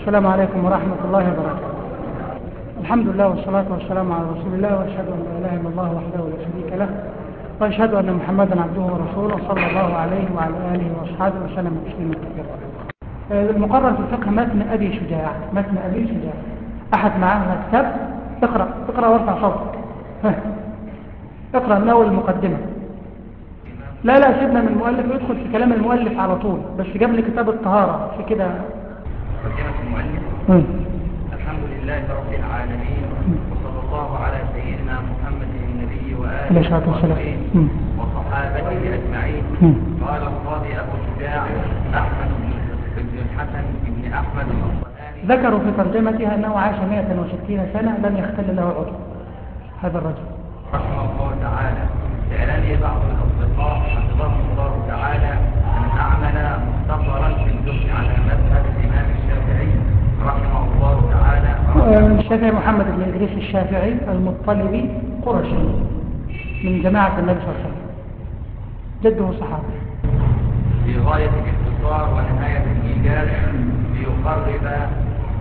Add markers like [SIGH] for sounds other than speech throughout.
السلام عليكم ورحمة الله وبركاته. الحمد لله والصلاة والسلام على رسول الله وأشهد أن لا إله إلا الله وحده لا شريك له وأشهد أن محمدا عبده ورسوله صلى الله عليه وعلى آله وأصحابه وسلم تسليما كثيرا. المقرر في الفقه متن أبي شجاع متن أبي شجاع أحد معاه كتاب اقرأ اقرأ وارفع صوتك. اقرأ من أول المقدمة. لا لا سيبنا من المؤلف ويدخل في كلام المؤلف على طول بس جاب لي كتاب الطهارة في كده مقدمة المؤلف. الحمد لله رب العالمين وصلى الله على سيدنا محمد النبي وآله. وصحبه. وصحابته أجمعين. قال القاضي أبو شجاع أحمد بن الحسن بن أحمد ذكروا في ترجمتها أنه عاش 160 سنة لم يختل له عضو هذا الرجل رحمه الله تعالى سألني بعض الأصدقاء حفظهم الله تعالى أن أعمل مختصرا في الفقه على مذهب الإمام الشافعي رحمه الله تعالى الشافعي محمد بن إدريس الشافعي المطلبي قرشي من جماعة النبي صلى الله عليه وسلم. جده صحابي. في غاية الاختصار ونهاية الإيجاز ليقرب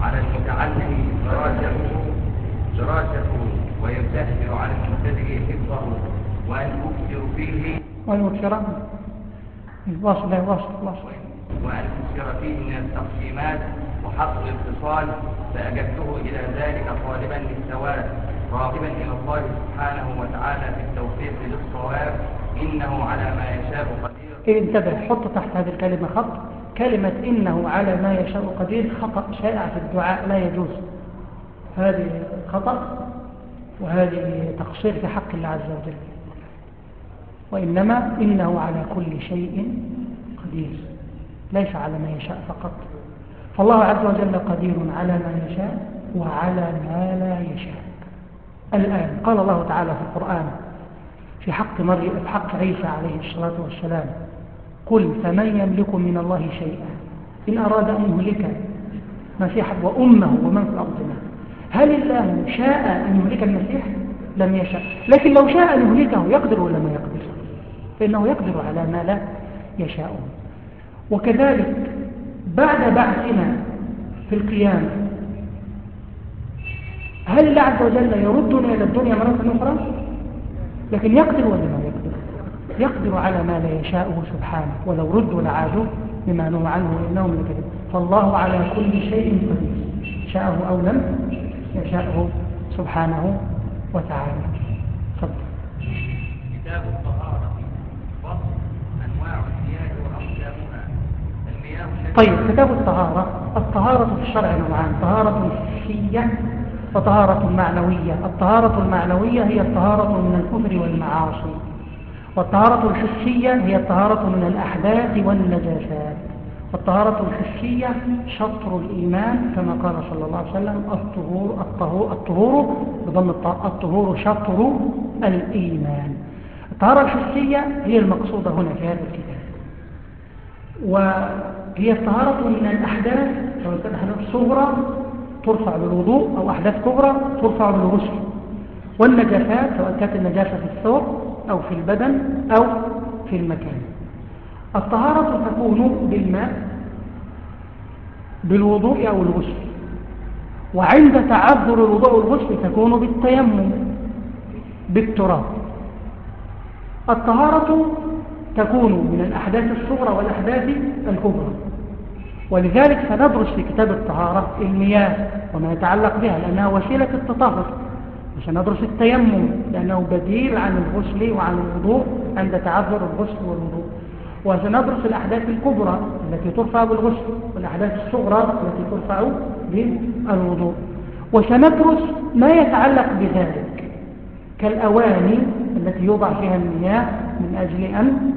على المتعلم دراسته دراسته ويسهل على المبتدئ حفظه وأن أكثر فيه والمكسرة واصل لا واصل واصل وأن أكثر فيه من التقسيمات وحصر الاتصال فأجبته إلى ذلك طالبا للثواب راغبا إلى الله سبحانه وتعالى في التوفيق للصواب. إنه على ما يشاء قدير. انتبه حط تحت هذه الكلمة خط. كلمة إنه على ما يشاء قدير خطأ شائع في الدعاء لا يجوز. هذه خطأ وهذه تقصير في حق الله عز وجل. وإنما إنه على كل شيء قدير. ليس على ما يشاء فقط. فالله عز وجل قدير على ما يشاء وعلى ما لا يشاء. الآن قال الله تعالى في القرآن في حق مريم في حق عيسى عليه الصلاة والسلام قل فمن يملك من الله شيئا؟ إن أراد أن يهلك مسيحا وأمه ومن في الأرض هل الله شاء أن يهلك المسيح؟ لم يشاء. لكن لو شاء أن يهلكه يقدر ولا ما يقدر؟ فإنه يقدر على ما لا يشاء. وكذلك بعد بعثنا في القيامة. هل الله عز وجل يردنا إلى الدنيا مرة أخرى؟ لكن يقدر ولا ما يقدر؟ يقدر على ما لا يشاءه سبحانه ولو ردوا لعادوا لما نهوا عنه إنهم لكذب فالله على كل شيء قدير شاءه أو لم يشاءه سبحانه وتعالى تفضل كتاب الطهارة فصل أنواع المياه وأقسامها المياه التي طيب كتاب الطهارة. الطهارة في الشرع نوعان طهارة حسية وطهارة معنوية. الطهارة المعنوية هي الطهارة من الكفر والمعاصي والطهارة الحسية هي الطهارة من الأحداث والنجاسات. والطهارة الحسية شطر الإيمان كما قال صلى الله عليه وسلم الطهور الطهور, الطهور بضم الطهور شطر الإيمان. الطهارة الحسية هي المقصودة هنا في هذا الكتاب. وهي الطهارة من الأحداث سواء كانت أحداث صغرى ترفع بالوضوء أو أحداث كبرى ترفع بالغسل. والنجاسات سواء كانت النجاسة في الثوب أو في البدن أو في المكان. الطهارة تكون بالماء بالوضوء أو الغسل. وعند تعذر الوضوء والغسل تكون بالتيمم بالتراب. الطهارة تكون من الأحداث الصغرى والأحداث الكبرى. ولذلك سندرس في كتاب الطهارة المياه وما يتعلق بها لأنها وسيلة التطهر. وسندرس التيمم لأنه بديل عن الغسل وعن الوضوء عند تعذر الغسل والوضوء. وسندرس الأحداث الكبرى التي ترفع بالغسل والأحداث الصغرى التي ترفع بالوضوء. وسندرس ما يتعلق بذلك كالأواني التي يوضع فيها المياه من أجل أن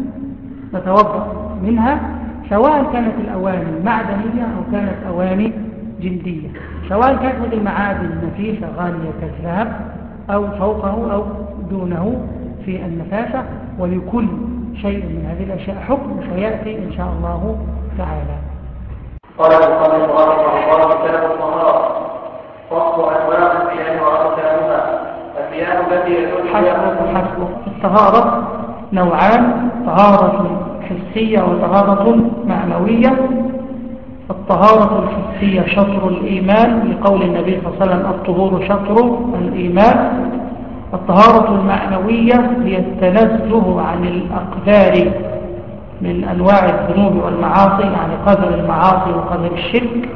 نتوضأ منها سواء كانت الأواني معدنية أو كانت أواني جلدية سواء كانت هذه المعادن نفيسة غالية كالذهب أو فوقه أو دونه في النفاسة ولكل شيء من هذه الأشياء حكم سيأتي إن شاء الله تعالى قال المصنف رحمه الله كتاب الطهارة فصل انواع المياه واقسامها المياه التي يدل حسب الطهارة نوعان طهارة حسية وطهارة معنوية. الطهارة الحسية شطر الإيمان لقول النبي صلى الله عليه وسلم الطهور شطر الإيمان. الطهارة المعنوية هي التنزه عن الأقدار من أنواع الذنوب والمعاصي يعني قدر المعاصي وقدر الشرك.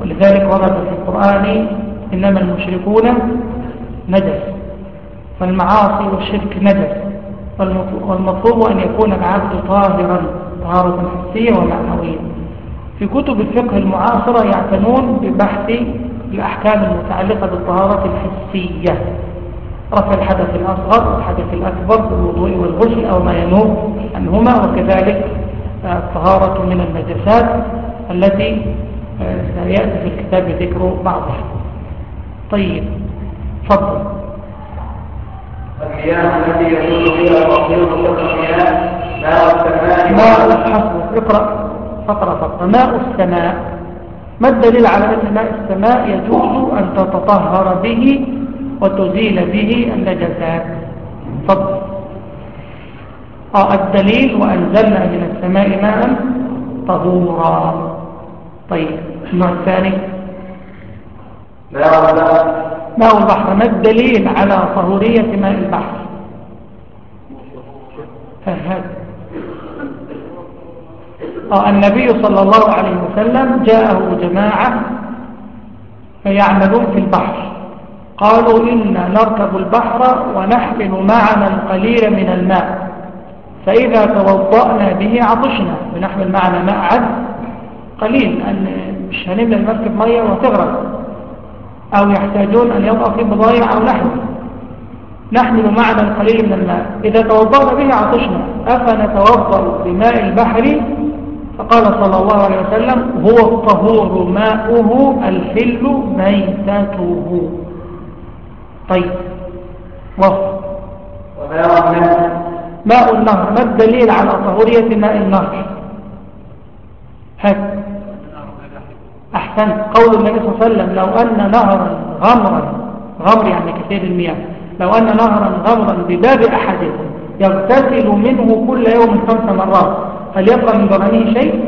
ولذلك ورد في القرآن إنما المشركون نجس فالمعاصي والشرك نجس والمطلوب أن يكون العبد طاهرا طهارة حسية ومعنوية. في كتب الفقه المعاصرة يعتنون ببحث الأحكام المتعلقة بالطهارة الحسية. رفع الحدث الأصغر والحدث الأكبر بالوضوء والغسل أو ما ينوب عنهما وكذلك الطهارة من النجسات التي سيأتي في الكتاب ذكر بعضها. طيب فضل المياه التي يكون فيها تصوير كالمياه ماء السماء ماء اقرأ فقرة فقرة. ماء السماء؟ ما الدليل على أن ماء السماء يجوز أن تتطهر به وتزيل به النجسات؟ فضل آه الدليل وأنزلنا من السماء ماء طهورا. طيب النوع الثاني؟ ماء البحر ماء البحر ما الدليل على طهورية ماء البحر؟ آه النبي صلى الله عليه وسلم جاءه جماعة يعملون في البحر. قالوا إنا نركب البحر ونحمل معنا القليل من الماء فإذا توضأنا به عطشنا. بنحمل معنا ماء عد قليل أن مش هنملى المركب مية وتغرق. أو يحتاجون أن يبقى في بضايع أو نحو نحمل معنا القليل من الماء. إذا توضأنا به عطشنا. أفنتوضأ بماء البحر؟ فقال صلى الله عليه وسلم هو الطهور ماؤه الحل ميتته. طيب النهر ماء النهر. ما الدليل على طهورية ماء النهر؟ هات. أحسن قول النبي صلى الله عليه وسلم لو أن نهرا غمرا غمر يعني كثير المياه لو أن نهرا غمرا بباب أحدكم يغتسل منه كل يوم خمس مرات هل يبقى من ضمنه شيء؟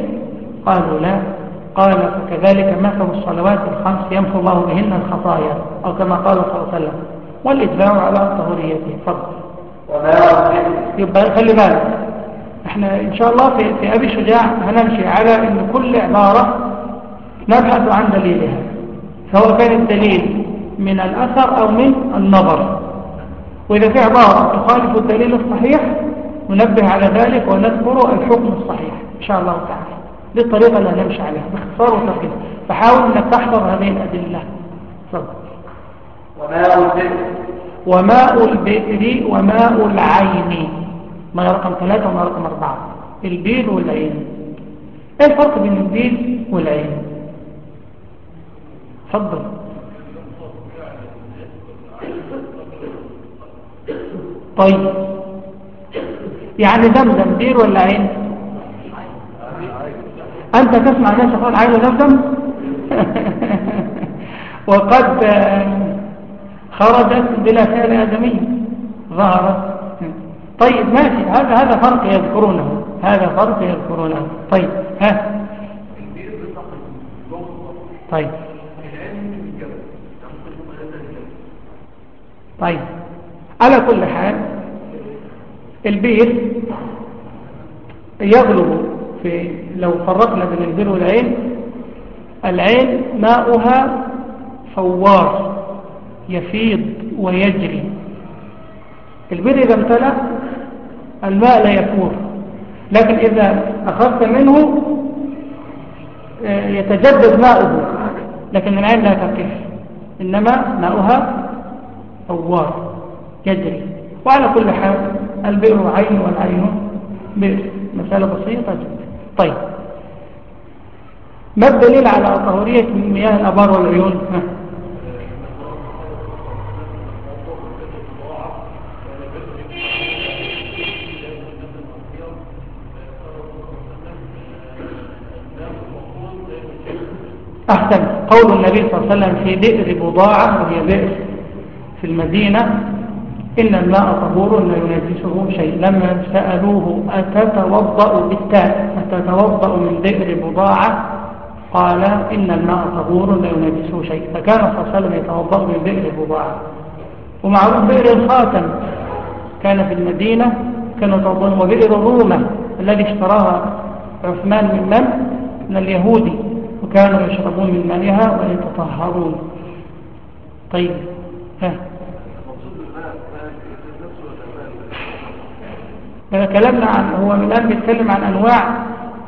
قالوا لا. قال فكذلك مثل الصلوات الخمس يمحو الله بهن الخطايا أو كما قال صلى الله عليه وسلم والإتباع على طهوريته فضل يبقى خلي بالك. إحنا إن شاء الله في, في أبي شجاع هنمشي على إن كل عبارة نبحث عن دليلها سواء كان الدليل من الأثر أو من النظر. وإذا في عبارة تخالف الدليل الصحيح ننبه على ذلك ونذكر الحكم الصحيح إن شاء الله تعالى. دي الطريقة اللي هنمشي عليها باختصار وتركيز فحاول إنك تحضر هذه الأدلة. تفضل. وماء الذكر وماء البئر وماء ألعين. ما رقم ثلاثة وما رقم أربعة؟ البير والعين. إيه الفرق بين البير والعين؟ تفضل طيب. يعني زمزم بير ولا عين؟ أنت تسمع ناس يقول عين زمزم؟ [LAUGHS] وقد خرجت بلا فعل آدمي ظهرت. طيب ماشي. هذا هذا فرق يذكرونه. هذا فرق يذكرونه. طيب ها؟ طيب. طيب. على كل حال البير يغلب في لو فرقنا بين البير والعين العين ماؤها فوار يفيض ويجري. البير إذا امتلأ الماء لا يفور. لكن إذا أخذت منه آه، يتجدد ماؤه. لكن العين لا تقف. إنما ماؤها فوار يجري وعلى كل حال البئر عين والعين بئر. مسألة بسيطة جدا. طيب. ما الدليل على طهورية مياه الأبار والعيون؟ ها. أحسن. قول النبي صلى الله عليه وسلم في بئر بضاعة وهي بئر. في المدينة إن الماء طهور لا ينجسه شيء. لما سألوه أتتوضأ بالتاء؟ أتتوضأ من بئر بضاعة؟ قال إن الماء طهور لا ينجسه شيء. فكان صلى الله عليه وسلم يتوضأ من بئر الرضاعة ومعروف بئر الخاتم كان في المدينة كان يتوضأ وبئر الرومة الذي اشتراها عثمان من من؟ من اليهودي. وكانوا يشربون من مائها ويتطهرون. طيب. ها. كلامنا عن هو الآن بيتكلم عن أنواع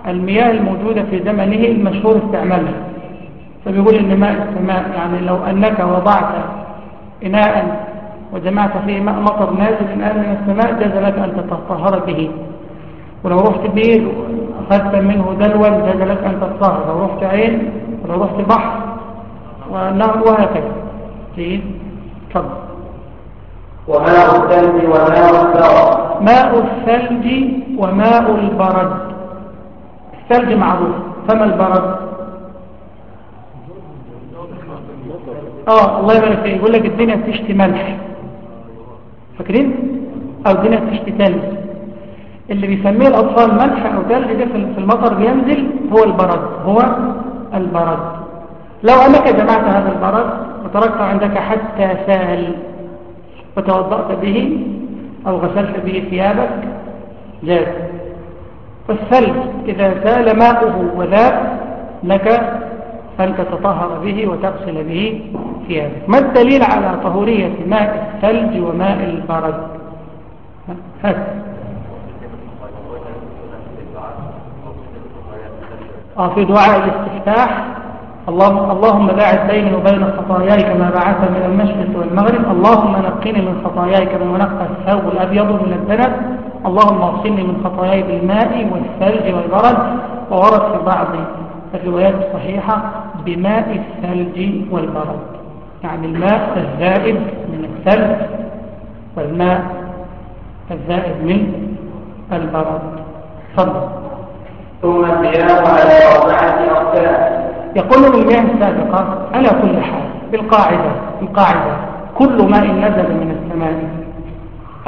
المياه الموجودة في زمنه المشهور استعمالها. فبيقول إن ماء السماء يعني لو أنك وضعت إناء وجمعت فيه ماء مطر نازل الآن من السماء جاز لك أن تتطهر به. ولو رحت بير أخذت منه دلوا جاز لك أن تتطهر. لو رحت عين ولو رحت بحر ونهر وهكذا. وماء الثلج وماء البرد؟ ماء الثلج وماء البرد. الثلج معروف. فما البرد؟ آه الله يبارك فيك. يقول لك الدنيا بتشتي ملح. فاكرين؟ أو الدنيا بتشتي ثلج اللي بيسميه الأطفال ملح أو ثلج ده في المطر بينزل هو البرد. هو البرد. لو أنك جمعت هذا البرد وتركته عندك حتى سال وتوضأت به أو غسلت به ثيابك جاز والثلج إذا سال ماؤه وذاب لك أن تتطهر به وتغسل به ثيابك. ما الدليل على طهورية ماء الثلج وماء البرد؟ هذا. آه في دعاء الاستفتاح اللهم, اللهم باعد بيني وبين خطاياي كما بعث من المشرق والمغرب. اللهم نقني من خطاياي كما ينقى الثوب الأبيض من الدنس اللهم اغسلني من خطاياي بالماء والثلج والبرد. وورد في بعض الروايات الصحيحة بماء الثلج والبرد. يعني الماء الزائد من الثلج والماء الزائد من البرد. فضل ثم المياه على أربعة أقسام. يقول المياه السابقة على كل حال بالقاعدة القاعدة كل ماء نزل من السماء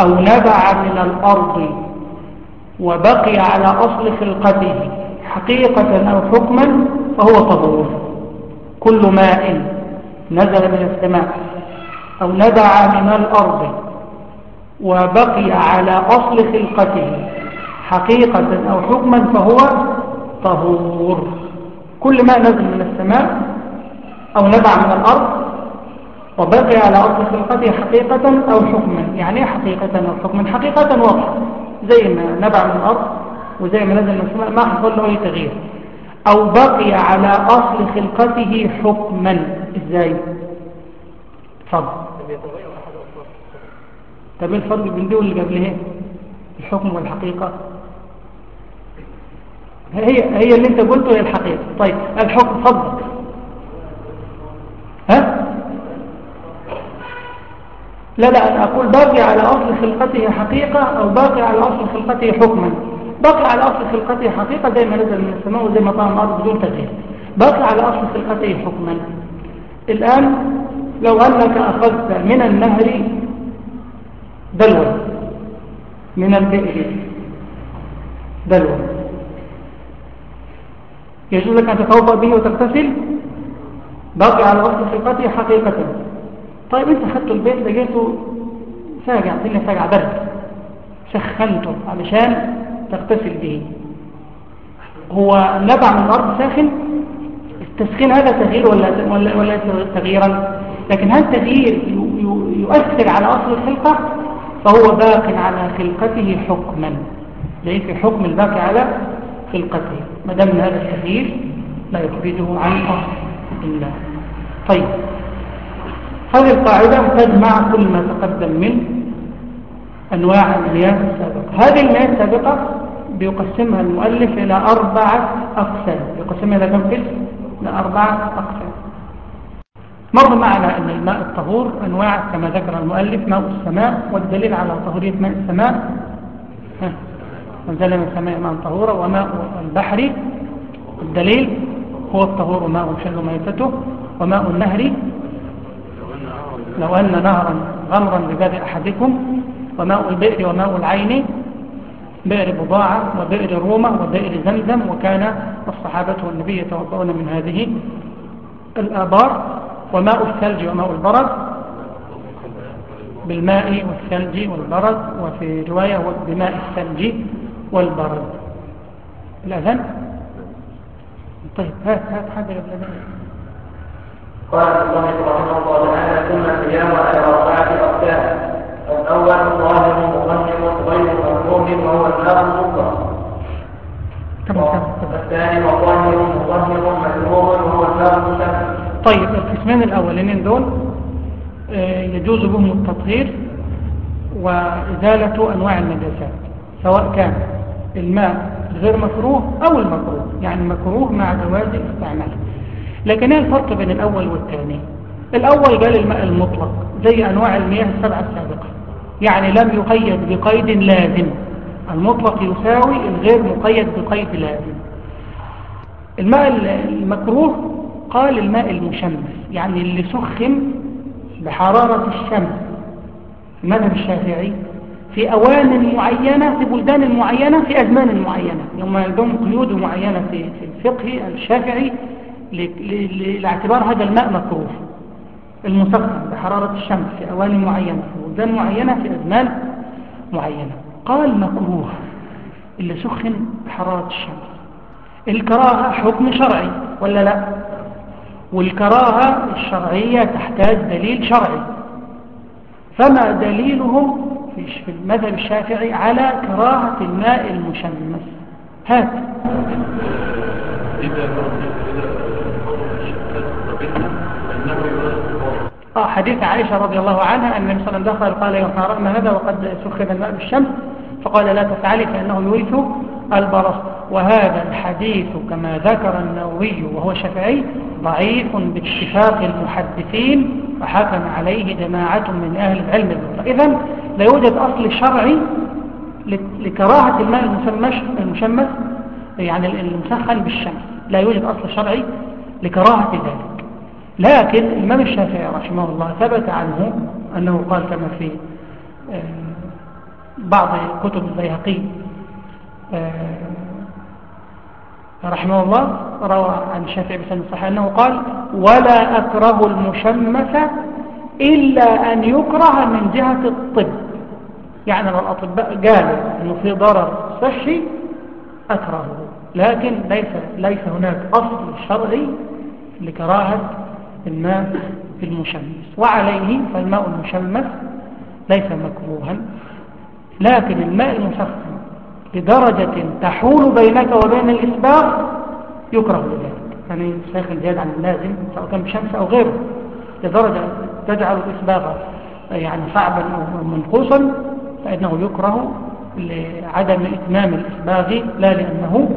أو نبع من الأرض وبقي على أصل خلقته حقيقة أو حكما فهو طهور كل ماء نزل من السماء أو نبع من الأرض وبقي على أصل خلقته حقيقة أو حكما فهو طهور كل ما نزل من السماء أو نبع من الأرض وبقي على أرض خلقته حقيقة أو حكما يعني حقيقة أو حكما. حقيقة واضحة. زي ما نبع من الأرض وزي ما نزل من السماء ما حصل له أي تغيير. أو بقي على أصل خلقته حكما. إزاي؟ تفضل طب الفرق بين دول اللي قبلها الحكم والحقيقة؟ هي هي اللي انت قلته هي الحقيقة. طيب الحكم فضل ها؟ لا لا أنا أقول باقي على أصل خلقته حقيقة أو باقي على أصل خلقته حكما. باقي على أصل خلقته حقيقة زي ما نزل من السماء وزي ما طعم الأرض بدون تغيير. باقي على أصل خلقته حكما. الآن لو أنك أخذت من النهر دلوة من البئر دلوة يجوز لك أن تتوضأ به وتغتسل. باقي على أصل خلقته حقيقة. طيب أنت أخذت البيت لقيته ساقع الدنيا ساقع برد. سخنته علشان تغتسل به. هو نبع من الأرض ساخن؟ التسخين هذا تغيير ولا ولا ولا تغييرا؟ لكن هل تغيير يؤثر على أصل الخلقة فهو باق على خلقته حكما. ليس حكم الباقي على خلقته. ما دام هذا التغيير لا يخرجه عن أصل الله. طيب. هذه القاعدة تجمع كل ما تقدم من أنواع المياه السابقة. هذه المياه السابقة بيقسمها المؤلف إلى أربعة أقسام. يقسمها إلى كم قسم؟ إلى أربعة أقسام. مر معنا أن الماء الطهور أنواع كما ذكر المؤلف ماء السماء والدليل على طهورية ماء السماء. نزل من السماء ماء طهورا وماء البحر. الدليل هو الطهور ماء شل ميتته وماء النهر. لو أن نهرا غمرا بباب أحدكم وماء البئر وماء العين بئر بضاعة وبئر رومة وبئر زمزم وكان الصحابة والنبي يتوضؤون من هذه الآبار. وماء الثلج وماء البرد. بالماء والثلج والبرد وفي رواية بماء الثلج. والبرد. الأذن طيب هات هات حاجة قبل الأذن قال الله رحمه الله تعالى ثم الصيام على أربعة أقسام. الأول ظاهر مغنم غير مكروه وهو الماء المطلق الثاني وظاهر مطهر مكروه وهو الماء المسمى طيب القسمين الأولين دول آه، يجوز بهم التطهير وإزالة أنواع النجاسات سواء كان الماء غير مكروه أو المكروه يعني مكروه مع جواز استعماله لكن إيه الفرق بين الأول والثاني؟ الأول قال الماء المطلق زي أنواع المياه السبعة السابقة. يعني لم يقيد بقيد لازم. المطلق يساوي الغير مقيد بقيد لازم. الماء المكروه قال الماء المشمس يعني اللي سخن بحرارة الشمس. المذهب الشافعي في أوان معينة في بلدان معينة في أزمان معينة. يوم عندهم قيود معينة في الفقه الشافعي لاعتبار هذا الماء مكروه. المسخن بحرارة الشمس في أوان معينة في بلدان معينة في أزمان معينة. قال مكروه اللي سخن بحرارة الشمس. الكراهة حكم شرعي ولا لا؟ والكراهة الشرعية تحتاج دليل شرعي. فما دليلهم في المذهب الشافعي على كراهة الماء المشمس. هات. آه حديث عائشة رضي الله عنها أن النبي صلى الله عليه وسلم دخل قال يا رأنا هذا وقد سخن الماء بالشمس. فقال لا تفعلي فإنه يورث البرص. وهذا الحديث كما ذكر النووي وهو شافعي ضعيف باتفاق المحدثين وحكم عليه جماعة من أهل العلم إذا لا يوجد أصل شرعي لكراهة الماء المشمس يعني المسخن بالشمس. لا يوجد أصل شرعي لكراهة ذلك. لكن الإمام الشافعي رحمه الله ثبت عنه أنه قال كما في آه، بعض كتب البيهقي آه، رحمه الله روى عن الشافعي بسنة الصحيح أنه قال ولا أكره المشمس إلا أن يكره من جهة الطب. يعني لو الأطباء قالوا أنه في ضرر صحي أكرهه لكن ليس, ليس هناك أصل شرعي لكراهة الماء المشمس. وعليه فالماء المشمس ليس مكروها لكن الماء المسخن لدرجة تحول بينك وبين الإسباغ يكره لذلك يعني ساخن زيادة عن اللازم سواء كان بشمس أو غيره لدرجة تجعل الإسباغ يعني صعبا أو منقوصا فإنه يكره لعدم إتمام الإسباغ لا لأنه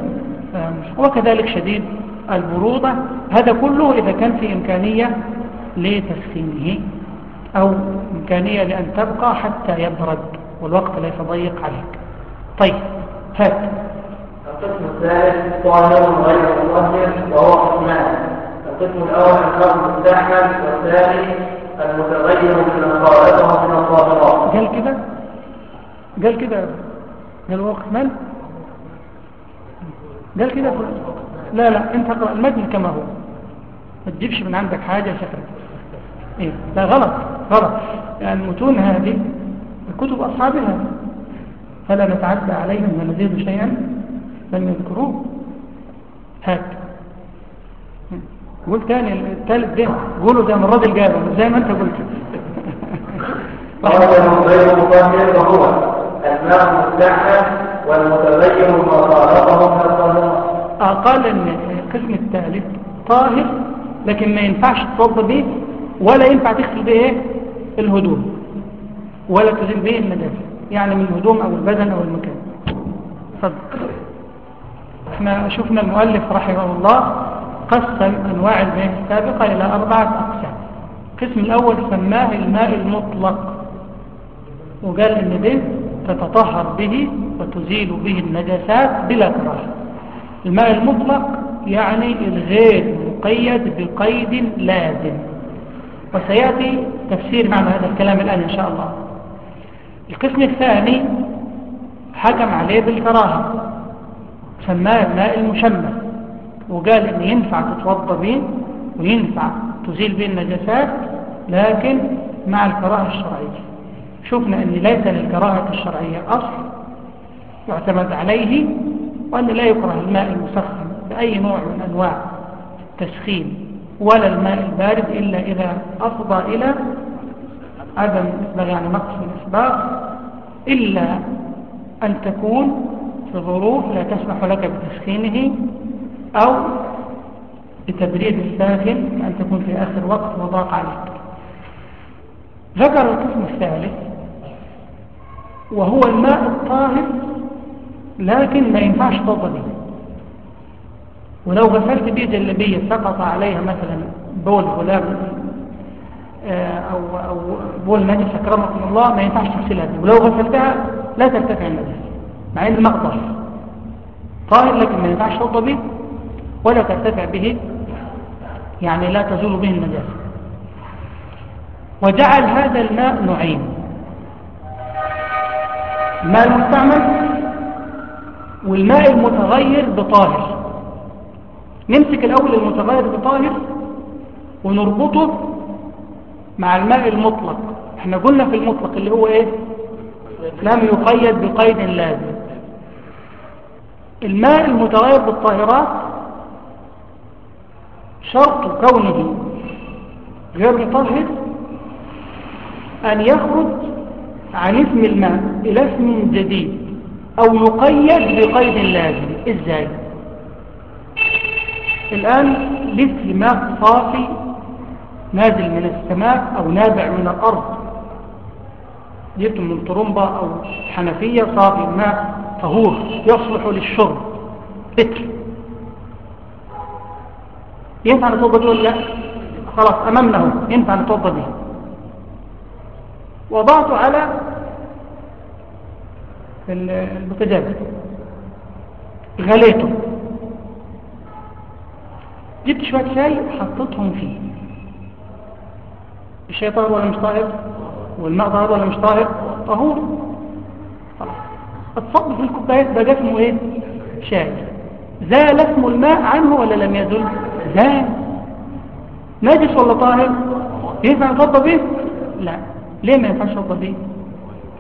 وكذلك شديد البرودة هذا كله إذا كان في إمكانية لتسخينه أو إمكانية لأن تبقى حتى يبرد والوقت ليس ضيق عليك. طيب. هات القسم الثالث طاهر غير مطهر وهو قسمان القسم الأول الخمر المستعمل والثاني المتغير من خالقه من الطاهرات قال كده؟ قال كده. قال هو قسمان قال كده. لا لا انت اقرأ المتن كما هو. ما تجيبش من عندك حاجة شكرا إيه لا غلط غلط. يعني المتون هذه كتب أصحابها. فلا نتعدى عليهم ونزيد شيئا لم يذكروه. هات. قول تاني الثالث ده قولوا زي ما الراجل قاله زي ما انت قلت. [LAUGHS] قال غير مطهر وهو الماء المستحسن والمتغير ما خالقه من الطهارة آه، قال إن القسم الثالث طاهر لكن ما ينفعش تتوضا به ولا ينفع تغسل به الهدوم ولا تزيل به النجاسه يعني من الهدوم أو البدن أو المكان. صدق إحنا شفنا المؤلف رحمه الله قسم أنواع المياه السابقة إلى أربعة أقسام. القسم الأول سماه الماء المطلق وقال إن ده تتطهر به وتزيل به النجاسات بلا كراهه الماء المطلق يعني الغير مقيد بقيد لازم. وسيأتي تفسير معنى هذا الكلام الآن إن شاء الله. القسم الثاني حكم عليه بالكراهة سماه الماء المشمس وقال إن ينفع تتوضى به وينفع تزيل به النجاسات لكن مع الكراهة الشرعية. شفنا أن ليس للكراهة الشرعية أصل يعتمد عليه وأن لا يكره الماء المسخن بأي نوع من أنواع التسخين ولا الماء البارد إلا إذا أفضى إلى عدم يعني نقص الإسباغ إلا أن تكون في ظروف لا تسمح لك بتسخينه أو بتبريد الساخن أن تكون في آخر وقت وضاق عليك. ذكر القسم الثالث وهو الماء الطاهر لكن ما ينفعش تفضل به ولو غسلت بيه جلبية سقط عليها مثلا بول غلام آه، أو, أو بول نجس أكرمكم الله ما ينفعش تغسلها بيه ولو غسلتها لا ترتفع النجس مع إن المقدر طاهر لكن ما ينفعش توضى به ولا ترتفع به يعني لا تزول به النجاسة وجعل هذا الماء نوعين. الماء المستعمل والماء المتغير بطاهر. نمسك الأول المتغير بطاهر ونربطه مع الماء المطلق. إحنا قلنا في المطلق اللي هو إيه؟ لم يقيد بقيد لازم. الماء المتغير بالطاهرات شرط كونه غير مطهر أن يخرج عن اسم الماء إلى اسم جديد أو يقيد بقيد لازم. إزاي؟ الآن لتر ماء صافي نازل من السماء أو نابع من الأرض. جبت من طرمبة أو حنفية صافي ماء طهور يصلح للشرب. لتر ينفع نتوضى به ولا لا؟ خلاص أمامنا هو. ينفع نتوضى به. وضعته على البوتاجاز غليته. جبت شوية شاي وحطيتهم فيه. الشاي طاهر ولا مش طاهر؟ والماء طاهر ولا مش طاهر؟ طهور. اتصب في الكوبايات بقى اسمه إيه؟ شاي زال اسم الماء عنه ولا لم يزل؟ زال. نجس ولا طاهر؟ ينفع نتوضى به لا. ليه ما ينفعش نتوضى به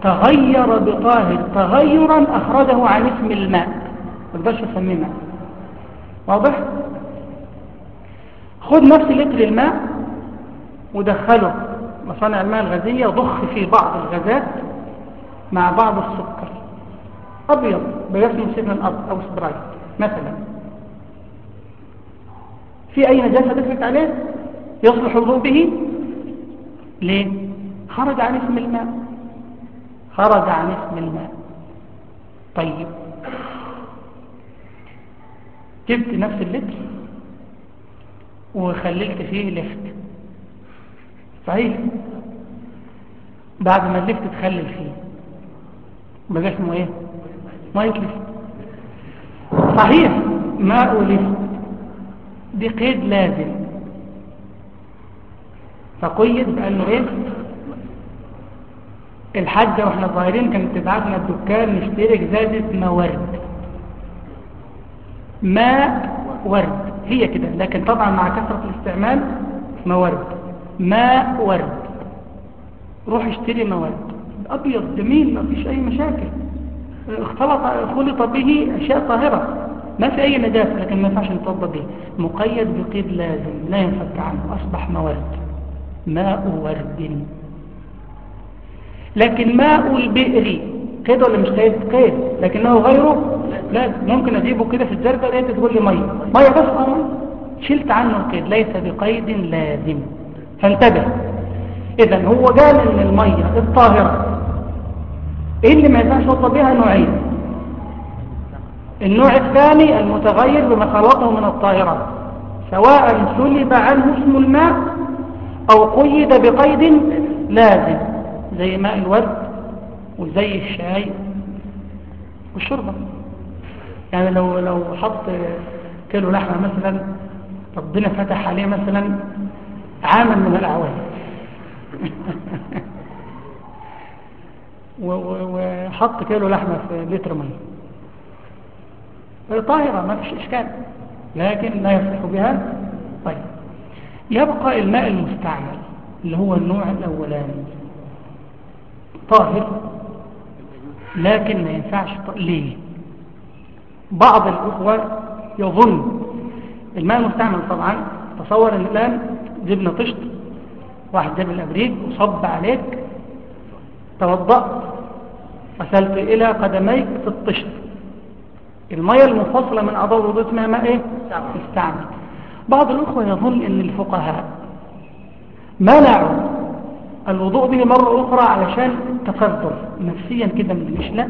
تغير بطاهر. تغيرا أخرجه عن اسم الماء. ما أقدرش اسميه ماء. واضح؟ خد نفس لتر الماء. ودخله مصانع الماء الغازية ضخ فيه بعض الغازات مع بعض السكر. أبيض باسم Seven Up أو Sprite مثلا. في أي نجاسة دخلت عليه؟ يصلح الوضوء به؟ ليه؟ خرج عن اسم الماء. خرج عن اسم الماء. طيب. جبت نفس اللتر وخللت فيه لفت. صحيح. بعد ما اللفت تخلل فيه بقى اسمه إيه ميه لفت صحيح. ماء لفت دي قيد لازم. فقيد بأنه إيه؟ الحاجة وإحنا صغيرين كانت تبعتنا الدكان نشتري جزازة موارد ماء ورد. هي كده. لكن طبعا مع كثرة الاستعمال موارد ماء ورد. روح اشتري موارد أبيض جميل ما فيش أي مشاكل. اختلط خلط به أشياء طاهرة. ما في أي نجاسة لكن ما ينفعش نتوضى به. مقيد بقيد لازم لا ينفك عنه. أصبح موارد ماء ورد. لكن ماء البئر. قيد ولا مش قيد؟ قيد. لكنه غيره؟ لا. ممكن أجيبه كده في الزرقاء لقيت تقول لي مية. مية بس. آه. شلت عنه القيد. ليس بقيد لازم. فانتبه. اذا هو قال إن المية الطاهرة. إيه اللي ما ينفعش يوصل بها نوعين النوع الثاني المتغير بما خلطه من الطاهرات سواء سلب عنه اسم الماء أو قيد بقيد لازم. زي ماء الورد وزي الشاي والشربة يعني لو لو حط كيلو لحمة مثلا ربنا فتح عليه مثلا عاما من الأعوام. وحط كيلو لحمة في لتر مية. طاهرة ما فيش إشكال لكن لا يصح بها. طيب يبقى الماء المستعمل اللي هو النوع الأولاني طاهر لكن ما ينفعش ليه؟ بعض الأخوة يظن الماء المستعمل طبعا تصور الآن جبنا طشت واحد جاب الأبريق وصب عليك توضأت غسلت إلى قدميك في الطشت المية المنفصلة من أعضاء الوضوء اسمها ماء إيه؟ مستعمل بعض الأخوة يظن إن الفقهاء منعوا الوضوء به مرة أخرى علشان تقدر نفسيا كده مش لا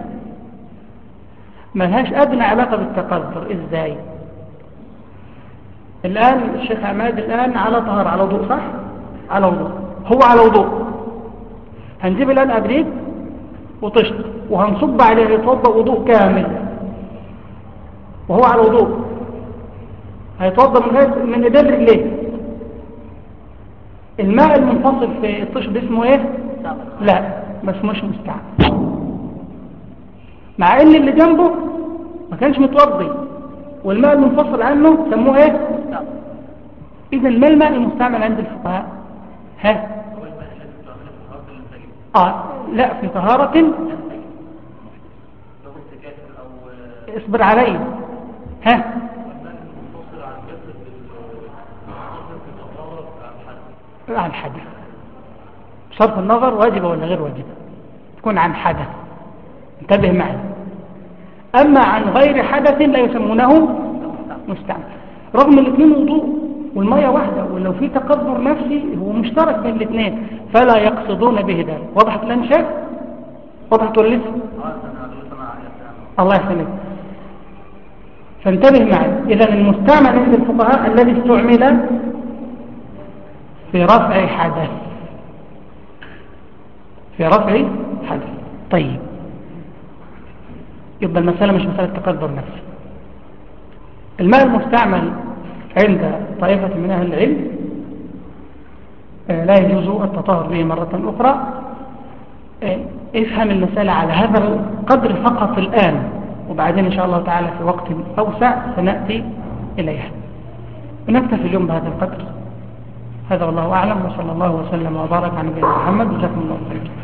ملهاش أدنى علاقة بالتقدر. إزاي؟ الآن الشيخ عماد الآن على طهر على وضوء صح؟ على وضوء. هو على وضوء. هنجيب الآن أبريد وطشت وهنصب عليه يتوضأ وضوء كامل. وهو على وضوء. هيتوضأ من غير من إيدين رجليه. الماء المنفصل في الطشت اسمه إيه؟ لا ما اسموش مستعمل. مع إن اللي جنبه ما كانش متوضي والماء المنفصل عنه سموه إيه؟ اذا ما الماء المستعمل عند الفقهاء؟ ها؟ آه لا في طهارة. اصبر علي. ها؟ عن حدث بصرف النظر واجبة ولا غير واجبة تكون عن حدث. انتبه معي. أما عن غير حدث لا يسمونه مستعمل. رغم الاثنين وضوء. والمية واحدة ولو في تقدر نفسي هو مشترك بين الاثنين فلا يقصدون به ذلك وضحت الآن شيء؟ وضحت ولا لسه؟ الله يسلمك. فانتبه معي. إذا المستعمل عند الفقهاء الذي استعمل في رفع حدث. في رفع حدث. طيب. يبقى المسألة مش مسألة تقدر نفسي. الماء المستعمل عند طائفة من أهل العلم آه، لا يجوز التطهر به مرة أخرى. آه، افهم المسألة على هذا القدر فقط الآن وبعدين إن شاء الله تعالى في وقت أوسع سنأتي إليها. ونكتفي اليوم بهذا القدر. هذا والله أعلم وصلى الله وسلم وبارك على نبينا محمد. وجزاكم الله خيرا.